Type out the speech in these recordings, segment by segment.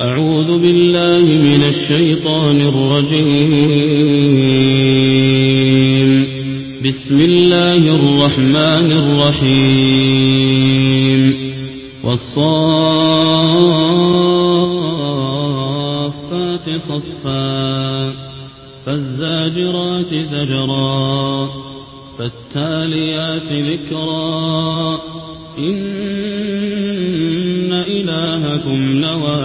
أعوذ بالله من الشيطان الرجيم. بسم الله الرحمن الرحيم. والصافات صفا فالزاجرات زجرا فالتاليات ذكرا. إن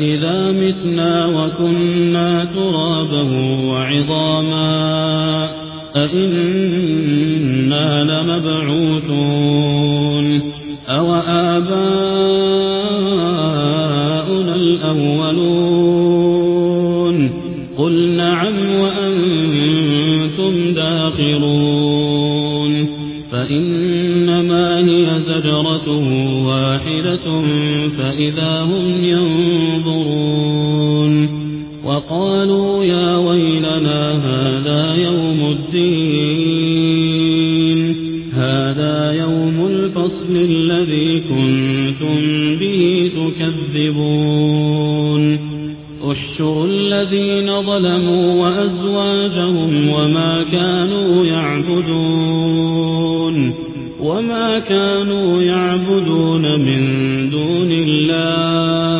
أإذا متنا وكنا ترابا وعظاما أإنا لمبعوثون أو آباؤنا الأولون قل نعم وأنتم داخرون فإنما هي زجرة واحدة فإذا هم ينظرون وقالوا يا ويلنا هذا يوم الدين. هذا يوم الفصل الذي كنتم به تكذبون. احشروا الذين ظلموا وأزواجهم وما كانوا يعبدون. وما كانوا يعبدون من دون الله.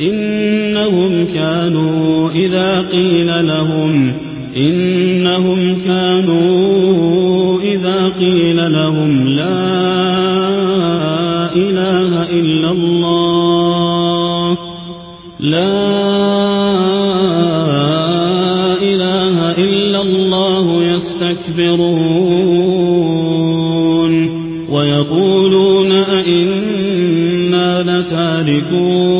إنهم كانوا إذا قيل لهم إنهم كانوا إذا قيل لهم لا إله إلا الله لا إله إلا الله يستكبرون ويقولون أئنا لتاركوا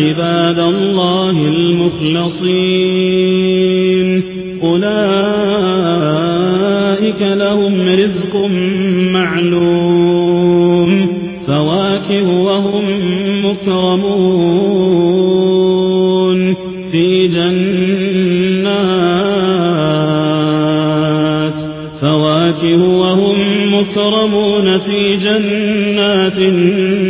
عباد الله المخلصين. أولئك لهم رزق معلوم. فواكه وهم مكرمون. في جنات. فواكه وهم مكرمون. في جنات النعيم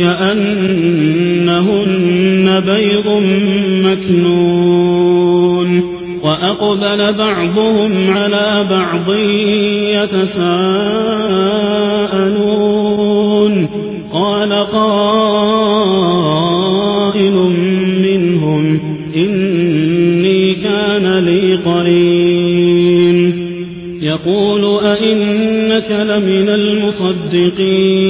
كأنهن بيض مكنون وأقبل بعضهم على بعض يتساءلون قال قائل منهم إني كان لي قرين يقول أئنك لمن المصدقين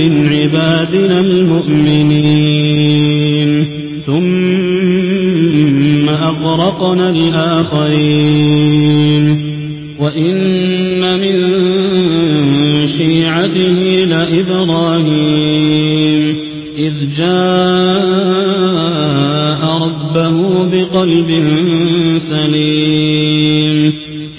من عبادنا المؤمنين. ثم أغرقنا الآخرين. وإن من شيعته لإبراهيم. إذ جاء ربه بقلب سليم.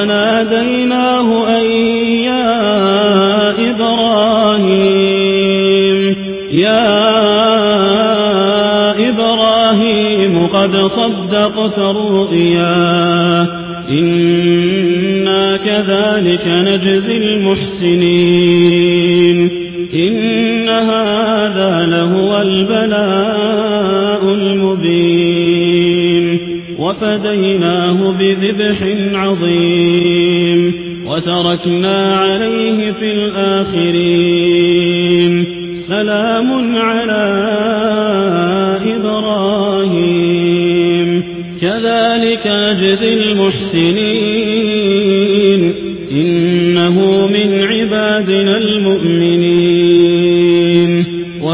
وناديناه أن يا إبراهيم يا إبراهيم قد صدقت الرؤيا إنا كذلك نجزي المحسنين إن هذا لهو البلاء وفديناه بذبح عظيم وتركنا عليه في الآخرين سلام على إبراهيم كذلك نجزي المحسنين إنه من عبادنا المؤمنين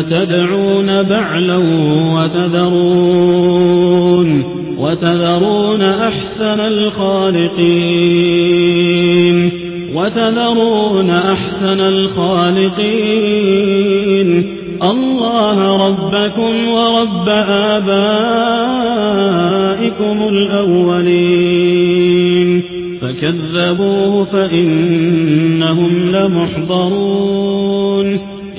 أتدعون بعلا وتذرون وتذرون أحسن الخالقين وتذرون أحسن الخالقين الله ربكم ورب آبائكم الأولين فكذبوه فإنهم لمحضرون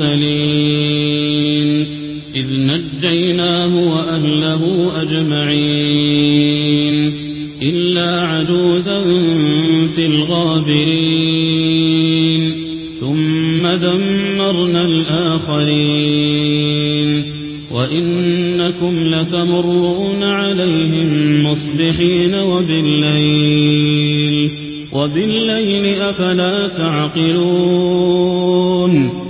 المرسلين. إذ نجيناه وأهله أجمعين. إلا عجوزا في الغابرين. ثم دمرنا الآخرين. وإنكم لتمرون عليهم مصبحين وبالليل. وبالليل أفلا تعقلون.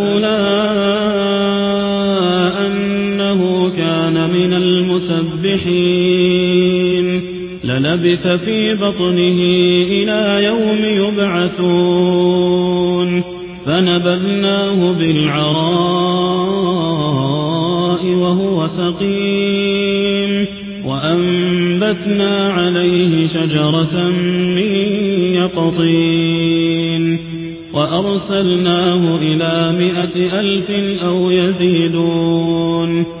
للبث في بطنه إلى يوم يبعثون فنبذناه بالعراء وهو سقيم وأنبثنا عليه شجرة من يقطين وأرسلناه إلى مائة ألف أو يزيدون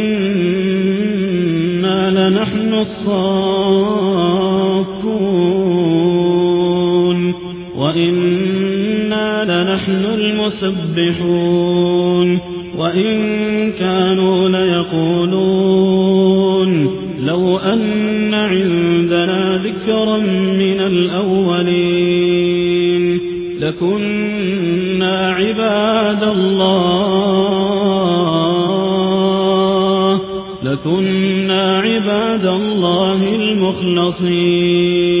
لنحن المسبحون وإن كانوا ليقولون. لو أن عندنا ذكرا من الأولين لكنا عباد الله لكنا عباد الله المخلصين.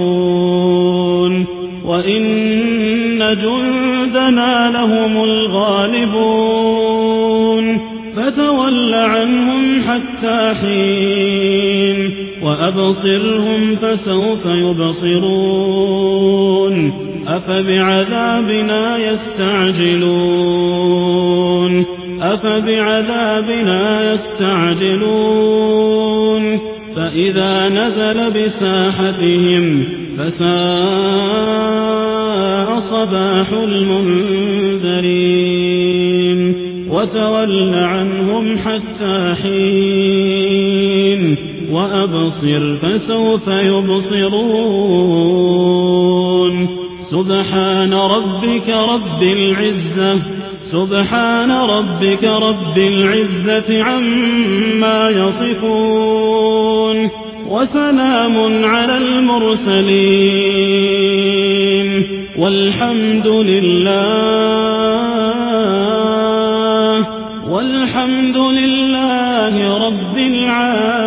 وإن جندنا لهم الغالبون فتول عنهم حتى حين وأبصرهم فسوف يبصرون أفبعذابنا يستعجلون أفبعذابنا يستعجلون فإذا نزل بساحتهم فساء صباح المنذرين وتول عنهم حتى حين وأبصر فسوف يبصرون سبحان ربك رب العزة سبحان ربك رب العزة عما يصفون وسلام على المرسلين والحمد لله والحمد لله رب العالمين